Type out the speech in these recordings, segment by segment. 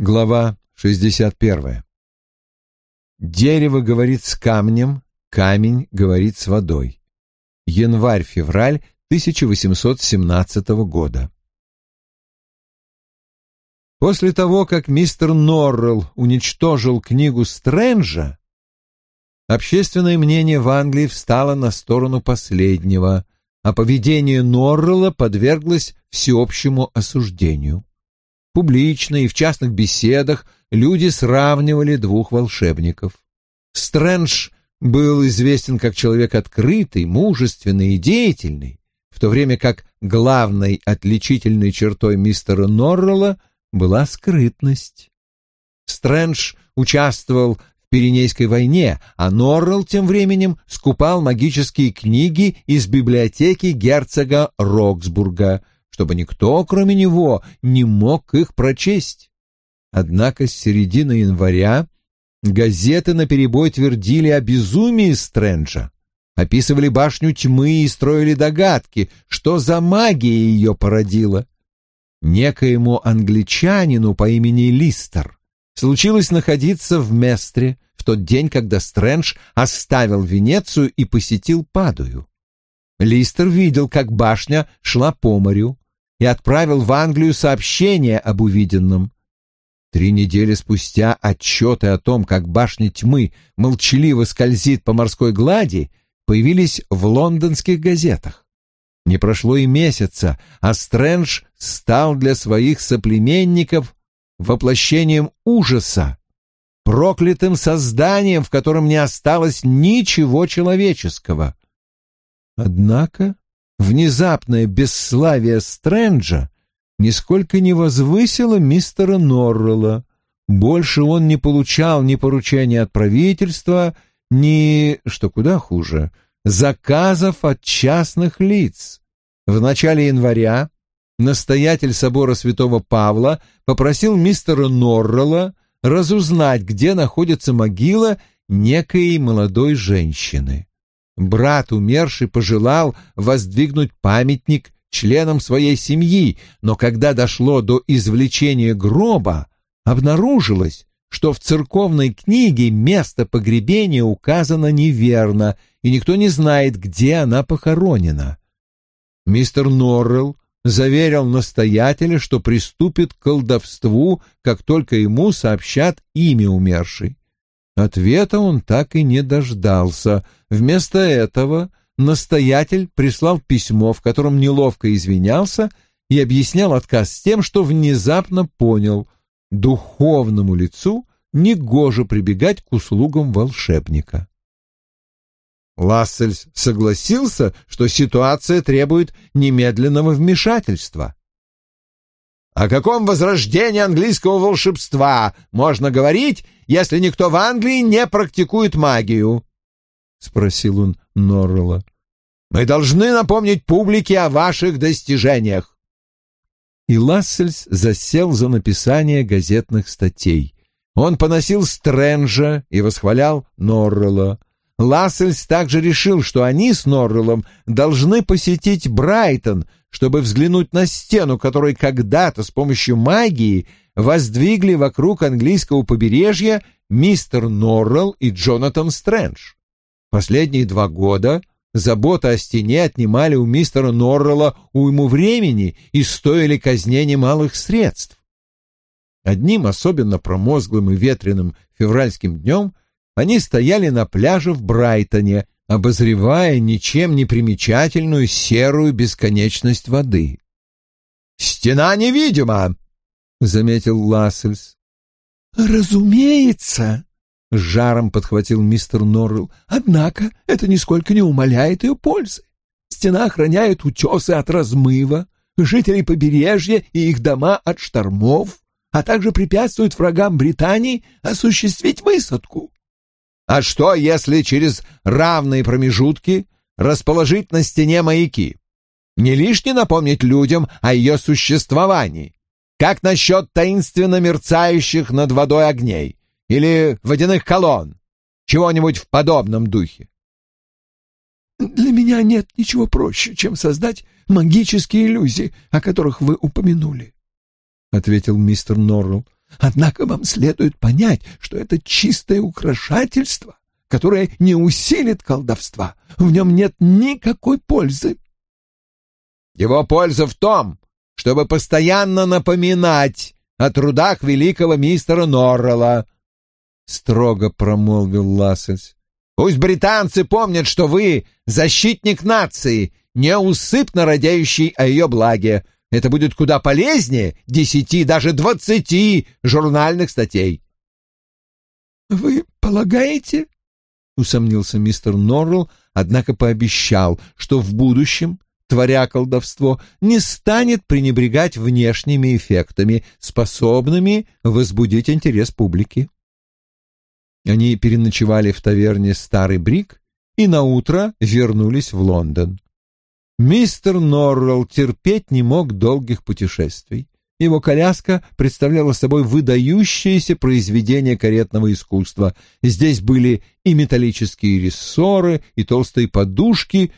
Глава 61. Дерево говорит с камнем, камень говорит с водой. Январь-февраль 1817 года. После того, как мистер Норрелл уничтожил книгу Стрэнджа, общественное мнение в Англии встало на сторону последнего, а поведение Норрелла подверглось всеобщему осуждению. Публично и в частных беседах люди сравнивали двух волшебников. Стрэндж был известен как человек открытый, мужественный и деятельный, в то время как главной отличительной чертой мистера Норрелла была скрытность. Стрэндж участвовал в Пиренейской войне, а Норрелл тем временем скупал магические книги из библиотеки герцога Роксбурга — чтобы никто, кроме него, не мог их прочесть. Однако с середины января газеты наперебой твердили о безумии Стрэнджа, описывали башню тьмы и строили догадки, что за магия ее породила. Некоему англичанину по имени Листер случилось находиться в Местре в тот день, когда Стрэндж оставил Венецию и посетил Падую. Листер видел, как башня шла по морю, и отправил в Англию сообщение об увиденном. Три недели спустя отчеты о том, как башня тьмы молчаливо скользит по морской глади, появились в лондонских газетах. Не прошло и месяца, а Стрэндж стал для своих соплеменников воплощением ужаса, проклятым созданием, в котором не осталось ничего человеческого. Однако внезапное бесславие Стрэнджа нисколько не возвысило мистера Норрелла. Больше он не получал ни поручения от правительства, ни, что куда хуже, заказов от частных лиц. В начале января настоятель собора святого Павла попросил мистера Норрелла разузнать, где находится могила некой молодой женщины. Брат умерший пожелал воздвигнуть памятник членам своей семьи, но когда дошло до извлечения гроба, обнаружилось, что в церковной книге место погребения указано неверно, и никто не знает, где она похоронена. Мистер Норрелл заверил настоятеля, что приступит к колдовству, как только ему сообщат имя умершей. Ответа он так и не дождался. Вместо этого настоятель прислал письмо, в котором неловко извинялся и объяснял отказ с тем, что внезапно понял — духовному лицу негоже прибегать к услугам волшебника. Лассельс согласился, что ситуация требует немедленного вмешательства. О каком возрождении английского волшебства можно говорить, если никто в Англии не практикует магию? — спросил он Норрелла. — Мы должны напомнить публике о ваших достижениях. И Лассельс засел за написание газетных статей. Он поносил Стрэнджа и восхвалял Норрелла. Лассельс также решил, что они с Норреллом должны посетить Брайтон, чтобы взглянуть на стену, которую когда-то с помощью магии воздвигли вокруг английского побережья мистер Норрелл и Джонатан Стрэндж. Последние два года забота о стене отнимали у мистера Норрелла уйму времени и стоили казне немалых средств. Одним особенно промозглым и ветреным февральским днем они стояли на пляже в Брайтоне, обозревая ничем не примечательную серую бесконечность воды. «Стена невидима!» — заметил Лассельс. «Разумеется!» — с жаром подхватил мистер Норрелл. «Однако это нисколько не умаляет ее пользы. Стена охраняет утесы от размыва, жителей побережья и их дома от штормов, а также препятствует врагам Британии осуществить высадку. А что, если через равные промежутки расположить на стене маяки? Не лишне напомнить людям о ее существовании. Как насчет таинственно мерцающих над водой огней или водяных колонн? Чего-нибудь в подобном духе? Для меня нет ничего проще, чем создать магические иллюзии, о которых вы упомянули, — ответил мистер Норрелл. Однако вам следует понять, что это чистое украшательство, которое не усилит колдовства. В нем нет никакой пользы. Его польза в том, чтобы постоянно напоминать о трудах великого мистера Норрелла, — строго промолвил Лассельс. Пусть британцы помнят, что вы защитник нации, неусыпно радеющий о ее благе. Это будет куда полезнее десяти, даже двадцати журнальных статей. — Вы полагаете? — усомнился мистер Норрелл, однако пообещал, что в будущем, творя колдовство, не станет пренебрегать внешними эффектами, способными возбудить интерес публики. Они переночевали в таверне «Старый Брик» и наутро вернулись в Лондон. Мистер Норрелл терпеть не мог долгих путешествий. Его коляска представляла собой выдающееся произведение каретного искусства. Здесь были и металлические рессоры, и толстые подушки,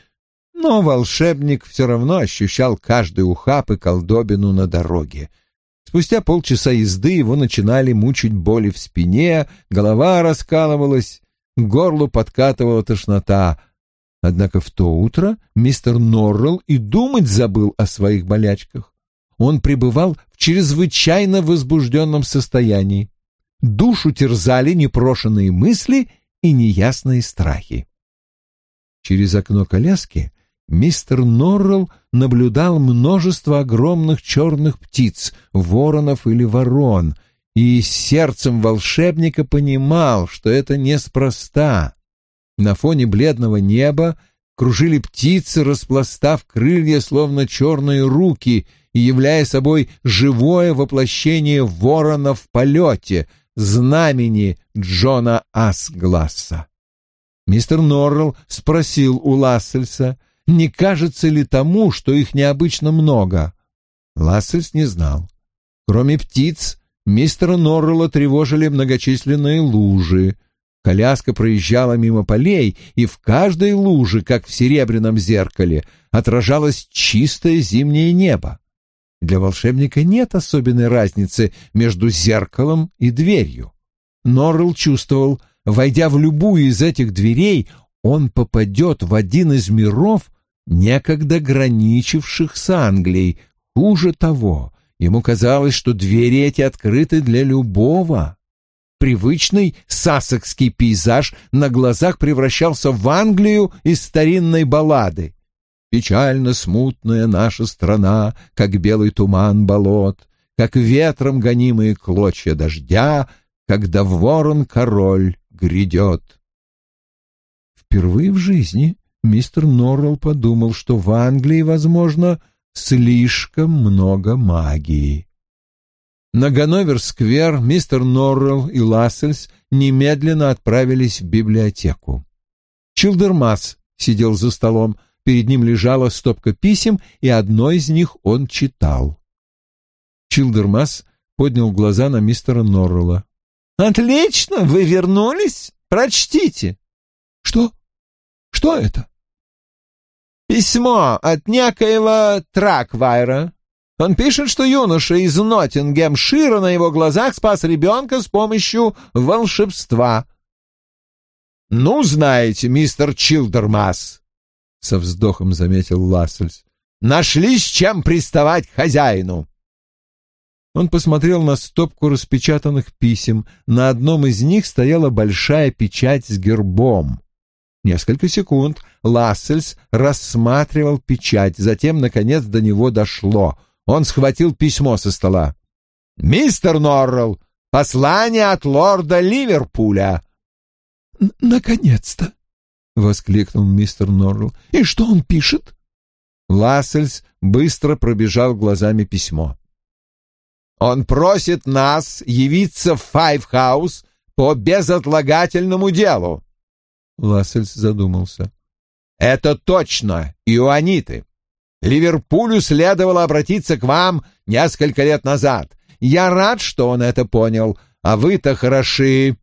но волшебник все равно ощущал каждый ухап и колдобину на дороге. Спустя полчаса езды его начинали мучить боли в спине, голова раскалывалась, к горлу подкатывала тошнота. Однако в то утро мистер Норрелл и думать забыл о своих болячках. Он пребывал в чрезвычайно возбужденном состоянии. Душу терзали непрошенные мысли и неясные страхи. Через окно коляски мистер Норрелл наблюдал множество огромных черных птиц, воронов или ворон, и сердцем волшебника понимал, что это неспроста. На фоне бледного неба кружили птицы, распластав крылья, словно черные руки, и являя собой живое воплощение ворона в полете, знамени Джона Асгласса. Мистер Норрелл спросил у Лассельса — не кажется ли тому, что их необычно много. Лассельс не знал. Кроме птиц, мистера Норрелла тревожили многочисленные лужи. Коляска проезжала мимо полей, и в каждой луже, как в серебряном зеркале, отражалось чистое зимнее небо. Для волшебника нет особенной разницы между зеркалом и дверью. Норрелл чувствовал, войдя в любую из этих дверей, он попадет в один из миров, некогда граничивших с Англией. Хуже того, ему казалось, что двери эти открыты для любого. Привычный сассекский пейзаж на глазах превращался в Англию из старинной баллады. Печально смутная наша страна, как белый туман болот, как ветром гонимые клочья дождя, когда ворон-король грядет. Впервые в жизни мистер Норрелл подумал, что в Англии, возможно, слишком много магии. На Ганновер-сквер мистер Норрелл и Лассельс немедленно отправились в библиотеку. Чилдермас сидел за столом, перед ним лежала стопка писем, и одно из них он читал. Чилдермас поднял глаза на мистера Норрелла. «Отлично, вы вернулись? Прочтите». «Что? Что это?» Письмо от некоего Траквайра. Он пишет, что юноша из Ноттингемшира на его глазах спас ребенка с помощью волшебства. «Ну, знаете, мистер Чилдермас», — со вздохом заметил Лассельс, — «нашли с чем приставать к хозяину». Он посмотрел на стопку распечатанных писем. На одном из них стояла большая печать с гербом. Несколько секунд Лассельс рассматривал печать, затем, наконец, до него дошло. Он схватил письмо со стола. «Мистер Норрелл, послание от лорда Ливерпуля!» «Наконец-то!» — воскликнул мистер Норрелл. «И что он пишет?» Лассельс быстро пробежал глазами письмо. «Он просит нас явиться в Файв-хаус по безотлагательному делу». Лассельс задумался. «Это точно, иоанниты. Ливерпулю следовало обратиться к вам несколько лет назад. Я рад, что он это понял, а вы-то хороши!»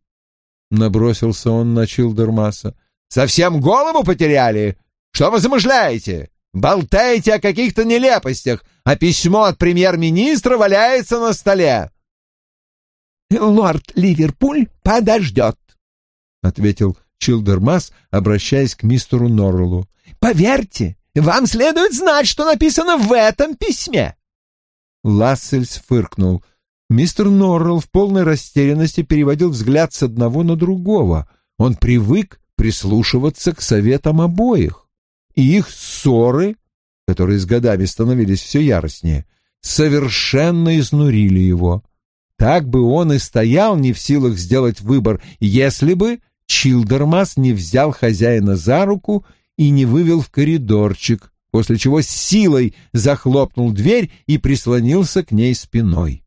Набросился он на Чилдермаса. «Совсем голову потеряли? Что вы замышляете? Болтаете о каких-то нелепостях, а письмо от премьер-министра валяется на столе!» лорд Ливерпуль подождет», — ответил Чилдермас, обращаясь к мистеру Норреллу. «Поверьте, вам следует знать, что написано в этом письме». Лассельс фыркнул. Мистер Норрелл в полной растерянности переводил взгляд с одного на другого. Он привык прислушиваться к советам обоих. И их ссоры, которые с годами становились все яростнее, совершенно изнурили его. Так бы он и стоял не в силах сделать выбор, если бы Чилдермас не взял хозяина за руку и не вывел в коридорчик, после чего с силой захлопнул дверь и прислонился к ней спиной.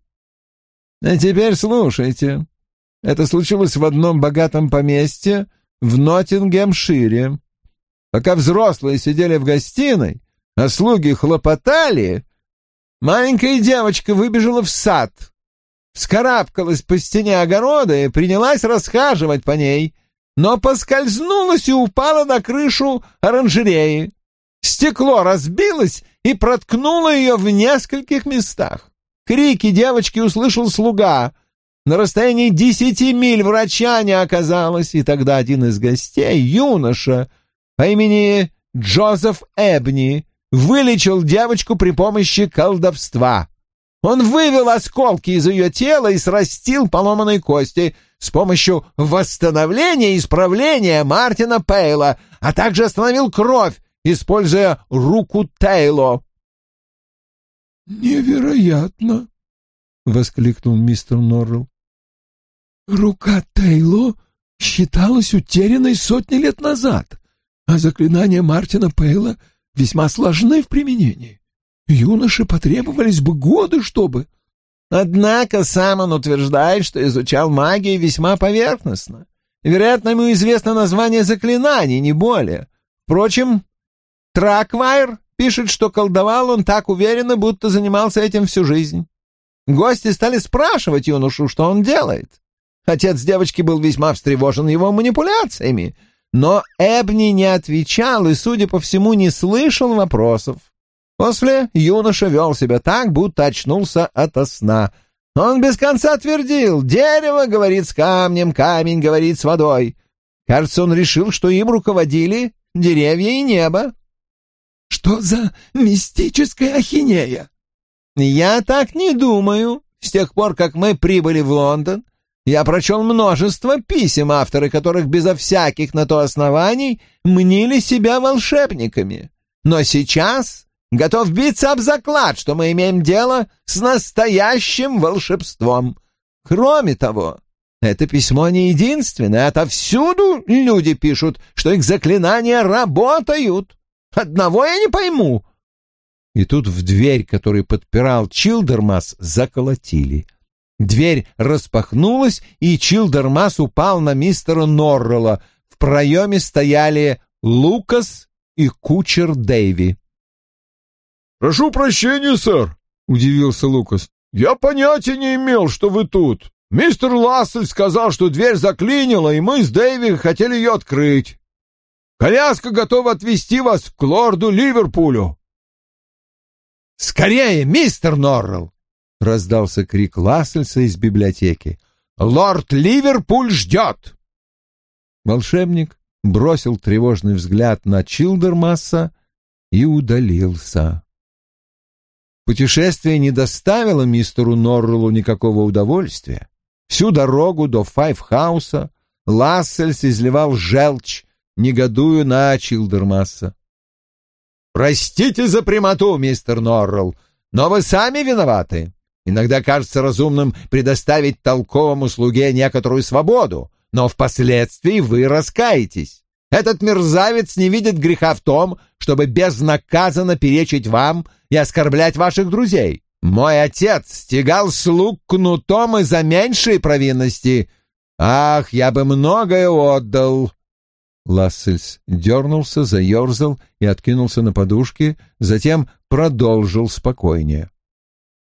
«А теперь слушайте. Это случилось в одном богатом поместье в Ноттингемшире. Пока взрослые сидели в гостиной, а слуги хлопотали, маленькая девочка выбежала в сад, вскарабкалась по стене огорода и принялась расхаживать по ней, но поскользнулась и упала на крышу оранжереи. Стекло разбилось и проткнуло ее в нескольких местах. Крики девочки услышал слуга. На расстоянии десяти миль врача не оказалось, и тогда один из гостей, юноша по имени Джозеф Эбни, вылечил девочку при помощи колдовства. Он вывел осколки из ее тела и срастил поломанные кости с помощью восстановления и исправления Мартина Пейла, а также остановил кровь, используя руку Тейло. «Невероятно!» — воскликнул мистер Норрелл. «Рука Тейло считалась утерянной сотни лет назад, а заклинания Мартина Пейла весьма сложны в применении. Юноше потребовались бы годы, чтобы...» Однако сам он утверждает, что изучал магию весьма поверхностно. Вероятно, ему известно название заклинаний, не более. Впрочем, Траквайр пишет, что колдовал он так уверенно, будто занимался этим всю жизнь. Гости стали спрашивать юношу, что он делает. Отец девочки был весьма встревожен его манипуляциями, но Эбни не отвечал и, судя по всему, не слышал вопросов. После юноша вел себя так, будто очнулся ото сна. Он без конца твердил «Дерево говорит с камнем, камень говорит с водой». Кажется, он решил, что им руководили деревья и небо. «Что за мистическая ахинея?» «Я так не думаю. С тех пор, как мы прибыли в Лондон, я прочел множество писем, авторы которых безо всяких на то оснований мнили себя волшебниками. Но сейчас готов биться об заклад, что мы имеем дело с настоящим волшебством. Кроме того, это письмо не единственное, отовсюду люди пишут, что их заклинания работают. Одного я не пойму, и тут в дверь, которую подпирал Чилдермас, заколотили. Дверь распахнулась, и Чилдермас упал на мистера Норрелла. В проеме стояли Лукас и кучер Дэйви. «Прошу прощения, сэр», — удивился Лукас. «Я понятия не имел, что вы тут. Мистер Лассель сказал, что дверь заклинила, и мы с Дэйви хотели ее открыть. Коляска готова отвезти вас к лорду Ливерпулю». «Скорее, мистер Норрелл!» — раздался крик Лассельса из библиотеки. «Лорд Ливерпуль ждет!» Волшебник бросил тревожный взгляд на Чилдермасса и удалился. Путешествие не доставило мистеру Норреллу никакого удовольствия. Всю дорогу до Файфхауса Лассельс изливал желчь, негодуя на Чилдермасса. Простите за прямоту, мистер Норрелл, но вы сами виноваты. Иногда кажется разумным предоставить толковому слуге некоторую свободу, но впоследствии вы раскаетесь. Этот мерзавец не видит греха в том, чтобы безнаказанно перечить вам и оскорблять ваших друзей. Мой отец стегал слуг кнутом из-за меньшей провинности. Ах, я бы многое отдал, Лассельс дернулся, заерзал и откинулся на подушке, затем продолжил спокойнее.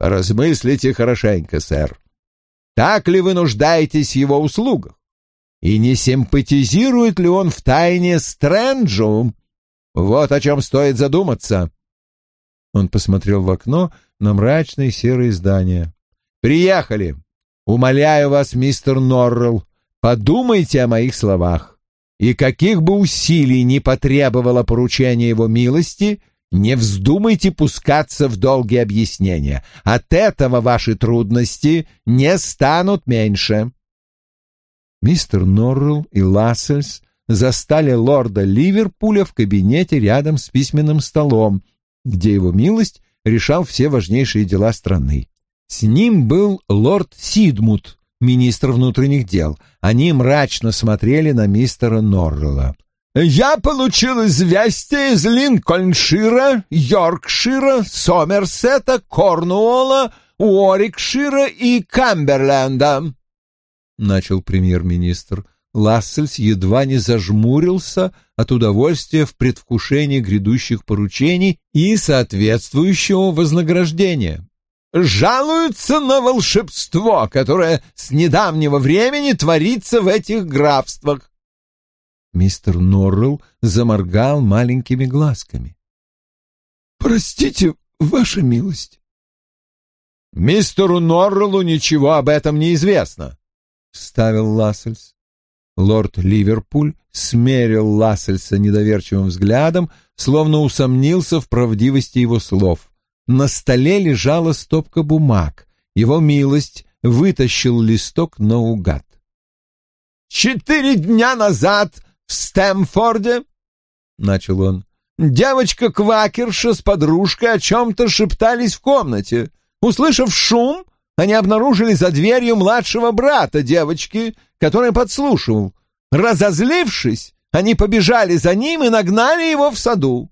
«Размыслите хорошенько, сэр. Так ли вы нуждаетесь в его услугах? И не симпатизирует ли он втайне Стрэнджу? Вот о чем стоит задуматься». Он посмотрел в окно на мрачные серые здания. «Приехали. Умоляю вас, мистер Норрелл, подумайте о моих словах. И каких бы усилий ни потребовало поручение его милости, не вздумайте пускаться в долгие объяснения. От этого ваши трудности не станут меньше. Мистер Норрелл и Лассельс застали лорда Ливерпуля в кабинете рядом с письменным столом, где его милость решал все важнейшие дела страны. С ним был лорд Сидмут, министр внутренних дел. Они мрачно смотрели на мистера Норрелла. «Я получил известие из Линкольншира, Йоркшира, Сомерсета, Корнуолла, Уорикшира и Камберленда», — начал премьер-министр. Лассельс едва не зажмурился от удовольствия в предвкушении грядущих поручений и соответствующего вознаграждения. «Жалуются на волшебство, которое с недавнего времени творится в этих графствах». Мистер Норрелл заморгал маленькими глазками. «Простите, ваша милость». «Мистеру Норреллу ничего об этом не известно», — вставил Лассельс. Лорд Ливерпуль смерил Лассельса недоверчивым взглядом, словно усомнился в правдивости его слов. На столе лежала стопка бумаг. Его милость вытащил листок наугад. «Четыре дня назад в Стэмфорде, — начал он, — девочка-квакерша с подружкой о чем-то шептались в комнате. Услышав шум, они обнаружили за дверью младшего брата девочки, который подслушивал. Разозлившись, они побежали за ним и нагнали его в саду.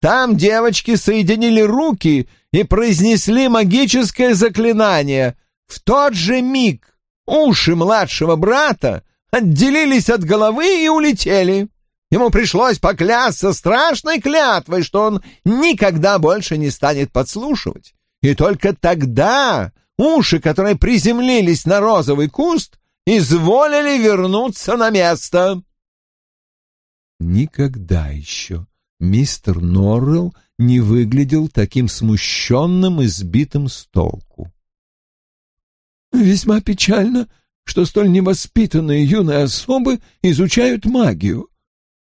Там девочки соединили руки и произнесли магическое заклинание. В тот же миг уши младшего брата отделились от головы и улетели. Ему пришлось поклясться страшной клятвой, что он никогда больше не станет подслушивать. И только тогда уши, которые приземлились на розовый куст, изволили вернуться на место. Никогда еще мистер Норрелл не выглядел таким смущенным и сбитым с толку. «Весьма печально, что столь невоспитанные юные особы изучают магию.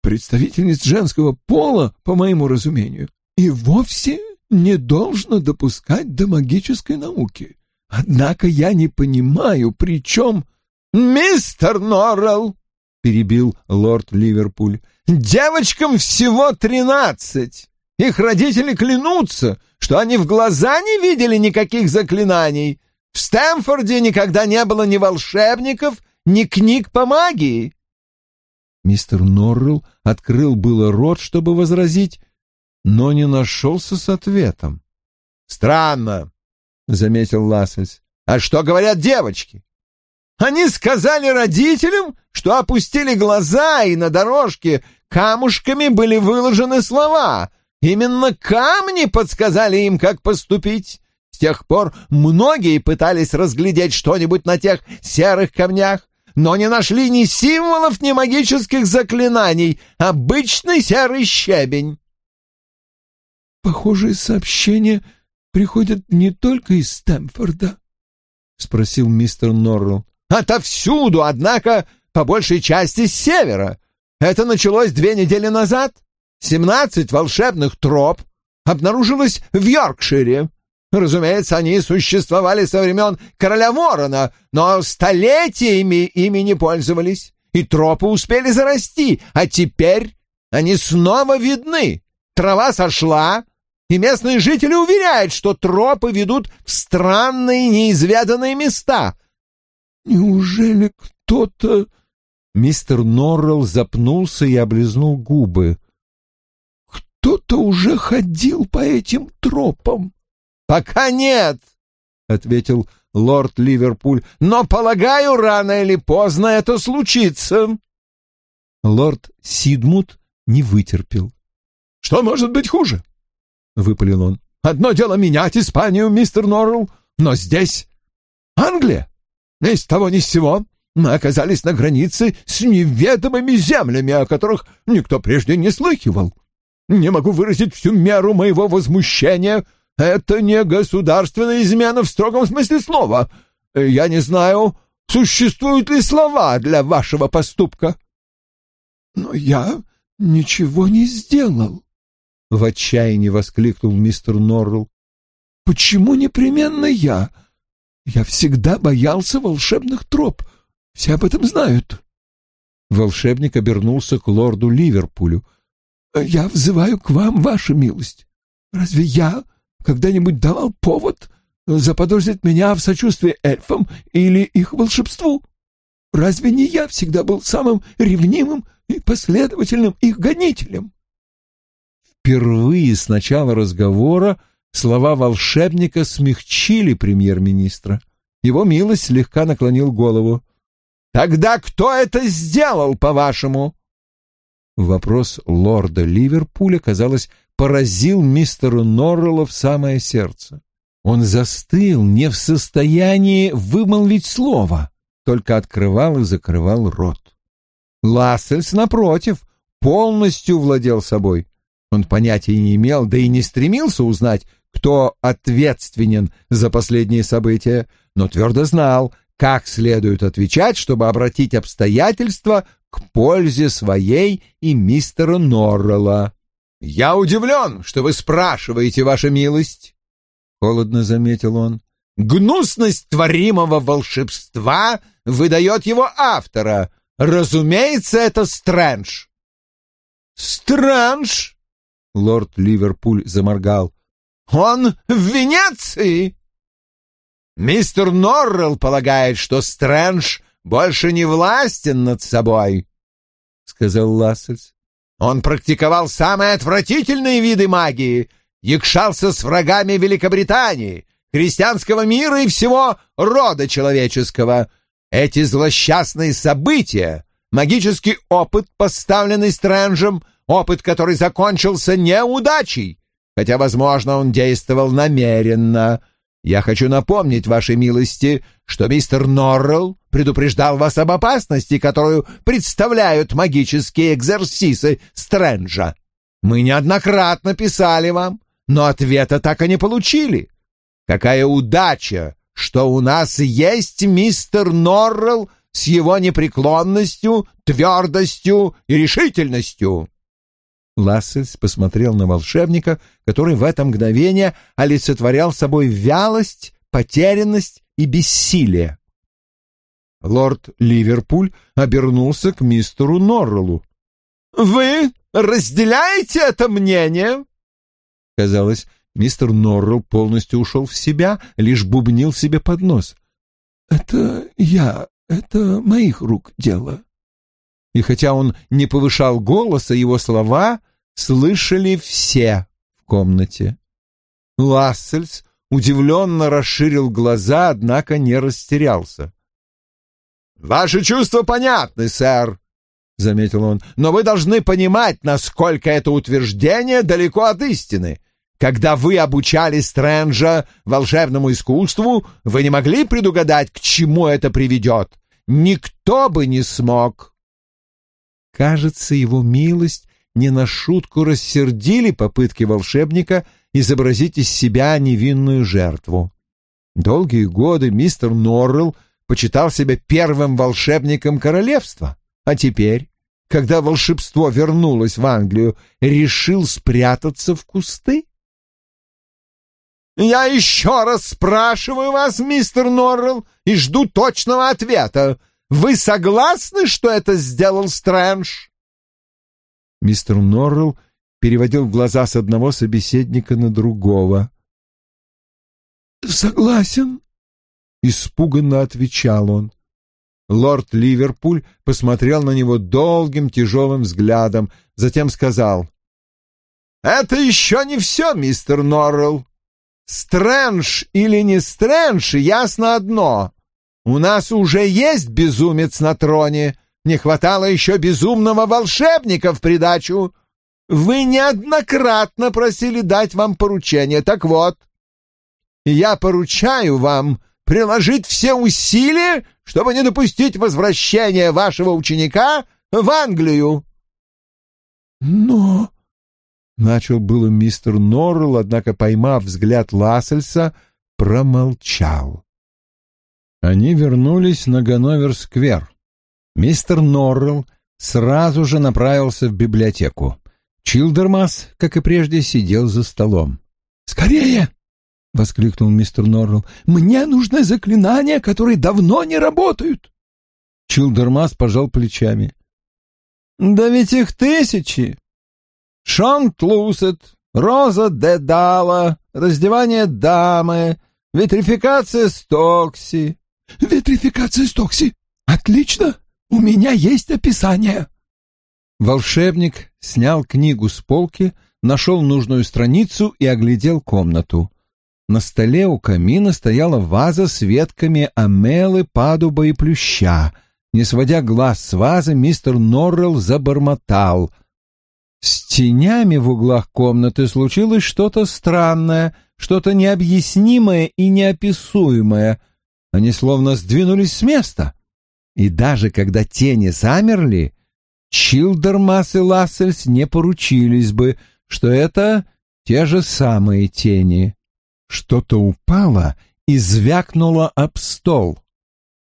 Представительниц женского пола, по моему разумению, и вовсе не должно допускать до магической науки. Однако я не понимаю, при чем... «Мистер Норрелл!» — перебил лорд Ливерпуль. «Девочкам всего тринадцать. Их родители клянутся, что они в глаза не видели никаких заклинаний. В Стэнфорде никогда не было ни волшебников, ни книг по магии». Мистер Норрелл открыл было рот, чтобы возразить, но не нашелся с ответом. «Странно», — заметил Лассельс. «А что говорят девочки?» «Они сказали родителям, что опустили глаза, и на дорожке камушками были выложены слова. Именно камни подсказали им, как поступить. С тех пор многие пытались разглядеть что-нибудь на тех серых камнях, но не нашли ни символов, ни магических заклинаний. Обычный серый щебень». «Похожие сообщения приходят не только из Стэмфорда?» — спросил мистер Норрелл. «Отовсюду, однако, по большей части с севера. Это началось две недели назад. Семнадцать волшебных троп обнаружилось в Йоркшире. Разумеется, они существовали со времен короля Ворона, но столетиями ими не пользовались, и тропы успели зарасти, а теперь они снова видны. Трава сошла, и местные жители уверяют, что тропы ведут в странные неизведанные места. Неужели кто-то... Мистер Норрелл запнулся и облизнул губы. «Кто-то уже ходил по этим тропам?» «Пока нет», — ответил лорд Ливерпуль, «но, полагаю, рано или поздно это случится». Лорд Сидмут не вытерпел. «Что может быть хуже? — выпалил он. «Одно дело менять Испанию, мистер Норрелл, но здесь Англия. С того ни с сего мы оказались на границе с неведомыми землями, о которых никто прежде не слыхивал. Не могу выразить всю меру моего возмущения. Это не государственная измена в строгом смысле слова. Я не знаю, существуют ли слова для вашего поступка». «Но я ничего не сделал», — в отчаянии воскликнул мистер Норрелл. «Почему непременно я? Я всегда боялся волшебных троп. Все об этом знают». Волшебник обернулся к лорду Ливерпулю. «Я взываю к вам, ваша милость. Разве я когда-нибудь давал повод заподозрить меня в сочувствии эльфам или их волшебству? Разве не я всегда был самым ревнимым и последовательным их гонителем?» Впервые с начала разговора слова волшебника смягчили премьер-министра. Его милость слегка наклонил голову. Тогда кто это сделал, по-вашему? Вопрос лорда Ливерпуля, казалось, поразил мистера Норрелла в самое сердце. Он застыл, не в состоянии вымолвить слово, только открывал и закрывал рот. Лассельс, напротив, полностью владел собой. Он понятия не имел, да и не стремился узнать, кто ответственен за последние события, но твердо знал, как следует отвечать, чтобы обратить обстоятельства к пользе своей и мистера Норрелла. «Я удивлен, что вы спрашиваете, ваша милость», — холодно заметил он. «Гнусность творимого волшебства выдает его автора. Разумеется, это Стрэндж». «Стрэндж?» — лорд Ливерпуль заморгал. «Он в Венеции?» Мистер Норрелл полагает, что Стрэндж больше не властен над собой, — сказал Лассельс. Он практиковал самые отвратительные виды магии, якшался с врагами Великобритании, христианского мира и всего рода человеческого. Эти злосчастные события, магический опыт, поставленный Стрэнджем, опыт, который закончился неудачей, хотя, возможно, он действовал намеренно — я хочу напомнить вашей милости, что мистер Норрелл предупреждал вас об опасности, которую представляют магические экзерсисы Стрэнджа. Мы неоднократно писали вам, но ответа так и не получили. Какая удача, что у нас есть мистер Норрелл с его непреклонностью, твердостью и решительностью. Лассельс посмотрел на волшебника, который в это мгновение олицетворял собой вялость, потерянность и бессилие. Лорд Ливерпуль обернулся к мистеру Норреллу. «Вы разделяете это мнение?» Казалось, мистер Норрелл полностью ушел в себя, лишь бубнил себе под нос. «Это я, это моих рук дело и хотя он не повышал голоса, его слова слышали все в комнате. Лассельс удивленно расширил глаза, однако не растерялся. «Ваши чувства понятны, сэр», — заметил он, — «но вы должны понимать, насколько это утверждение далеко от истины. Когда вы обучали Стрэнджа волшебному искусству, вы не могли предугадать, к чему это приведет. Никто бы не смог». Кажется, его милость не на шутку рассердили попытки волшебника изобразить из себя невинную жертву. Долгие годы мистер Норрелл почитал себя первым волшебником королевства, а теперь, когда волшебство вернулось в Англию, решил спрятаться в кусты? «Я еще раз спрашиваю вас, мистер Норрелл, и жду точного ответа. Вы согласны, что это сделал Стрэндж?» Мистер Норрелл переводил глаза с одного собеседника на другого. «Согласен», — испуганно отвечал он. Лорд Ливерпуль посмотрел на него долгим тяжелым взглядом, затем сказал. «Это еще не все, мистер Норрелл. Стрэндж или не Стрэндж, ясно одно. У нас уже есть безумец на троне. Не хватало еще безумного волшебника в придачу. Вы неоднократно просили дать вам поручение. Так вот, я поручаю вам приложить все усилия, чтобы не допустить возвращения вашего ученика в Англию. Но... Начал было мистер Норрелл, однако, поймав взгляд Лассельса, промолчал. Они вернулись на Ганновер-сквер. Мистер Норрелл сразу же направился в библиотеку. Чилдермас, как и прежде, сидел за столом. «Скорее!» — воскликнул мистер Норрелл. «Мне нужны заклинания, которые давно не работают!» Чилдермас пожал плечами. «Да ведь их тысячи! Шант Лусет, Роза де Дала, раздевание дамы, витрификация Стокси». «Витрификация Стокси! Отлично! У меня есть описание!» Волшебник снял книгу с полки, нашел нужную страницу и оглядел комнату. На столе у камина стояла ваза с ветками амелы, падуба и плюща. Не сводя глаз с вазы, мистер Норрелл забормотал. С тенями в углах комнаты случилось что-то странное, что-то необъяснимое и неописуемое. Они словно сдвинулись с места. И даже когда тени замерли, Чилдермас и Лассельс не поручились бы, что это те же самые тени. Что-то упало и звякнуло об стол.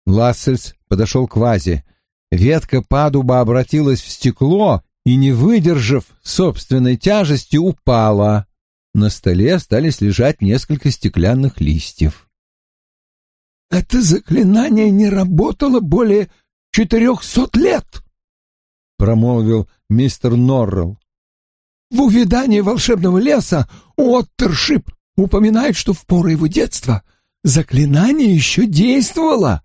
Лассельс подошел к вазе. Ветка падуба обратилась в стекло и, не выдержав собственной тяжести, упала. На столе остались лежать несколько стеклянных листьев. «Это заклинание не работало более четырехсот лет!» — промолвил мистер Норрелл. «В увидании волшебного леса Оттершип упоминает, что в пору его детства заклинание еще действовало,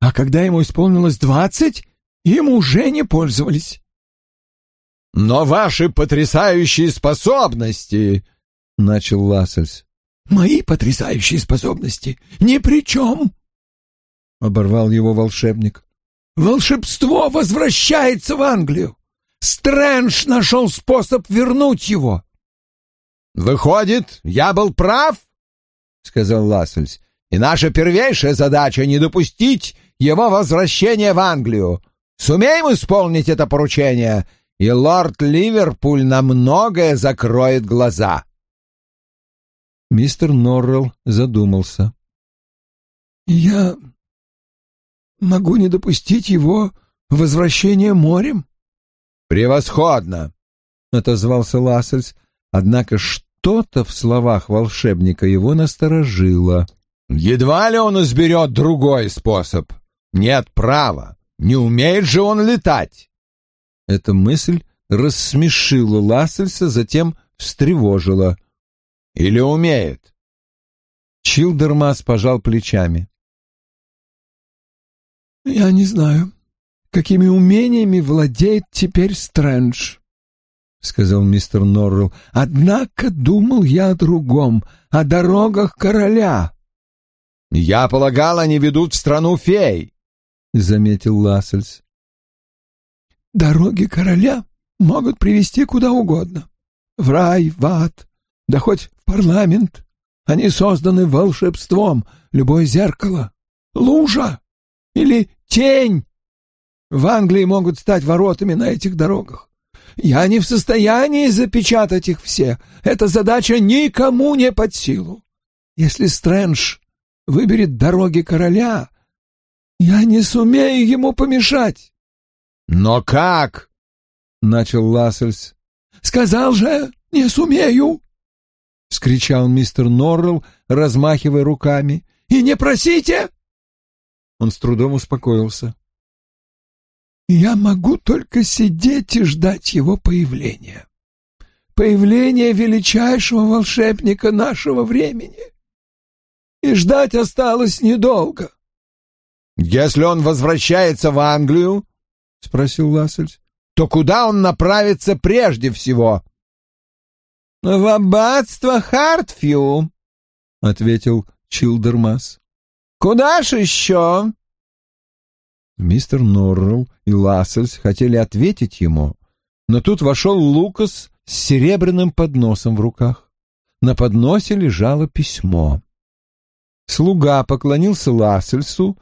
а когда ему исполнилось двадцать, им уже не пользовались. «Но ваши потрясающие способности...» — начал Лассельс. «Мои потрясающие способности ни при чем!» — оборвал его волшебник. «Волшебство возвращается в Англию! Стрэндж нашел способ вернуть его!» «Выходит, я был прав?» — сказал Лассельс. «И наша первейшая задача — не допустить его возвращения в Англию. Сумеем исполнить это поручение, и лорд Ливерпуль на многое закроет глаза». Мистер Норрелл задумался. «Я могу не допустить его возвращения морем?» «Превосходно!» — отозвался Лассельс. Однако что-то в словах волшебника его насторожило. «Едва ли он изберет другой способ. Нет права. Не умеет же он летать!» Эта мысль рассмешила Лассельса, затем встревожила. «Или умеет?» Чилдермас пожал плечами. «Я не знаю, какими умениями владеет теперь Стрэндж», — сказал мистер Норрелл. «Однако думал я о другом, о дорогах короля». «Я полагал, они ведут в страну фей», — заметил Лассельс. «Дороги короля могут привести куда угодно. В рай, в ад, да хоть в парламент. Они созданы волшебством, любое зеркало, лужа или тень. В Англии могут стать воротами на этих дорогах. Я не в состоянии запечатать их все. Эта задача никому не под силу. Если Стрэндж выберет дороги короля, я не сумею ему помешать. Но как? начал Лассельс. Сказал же, не сумею, скричал мистер Норрелл, размахивая руками. И не просите. Он с трудом успокоился. Я могу только сидеть и ждать его появления. Появления величайшего волшебника нашего времени. И ждать осталось недолго. «Если он возвращается в Англию, — спросил Лассельс, — то куда он направится прежде всего?» «В аббатство Хартфью», — ответил Чилдермас. «Куда ж еще?» Мистер Норрелл и Лассельс хотели ответить ему, но тут вошел Лукас с серебряным подносом в руках. На подносе лежало письмо. Слуга поклонился Лассельсу,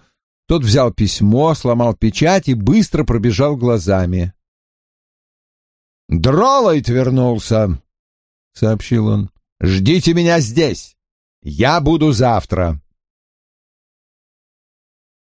тот взял письмо, сломал печать и быстро пробежал глазами. «Дролайт вернулся», — сообщил он. «Ждите меня здесь. Я буду завтра».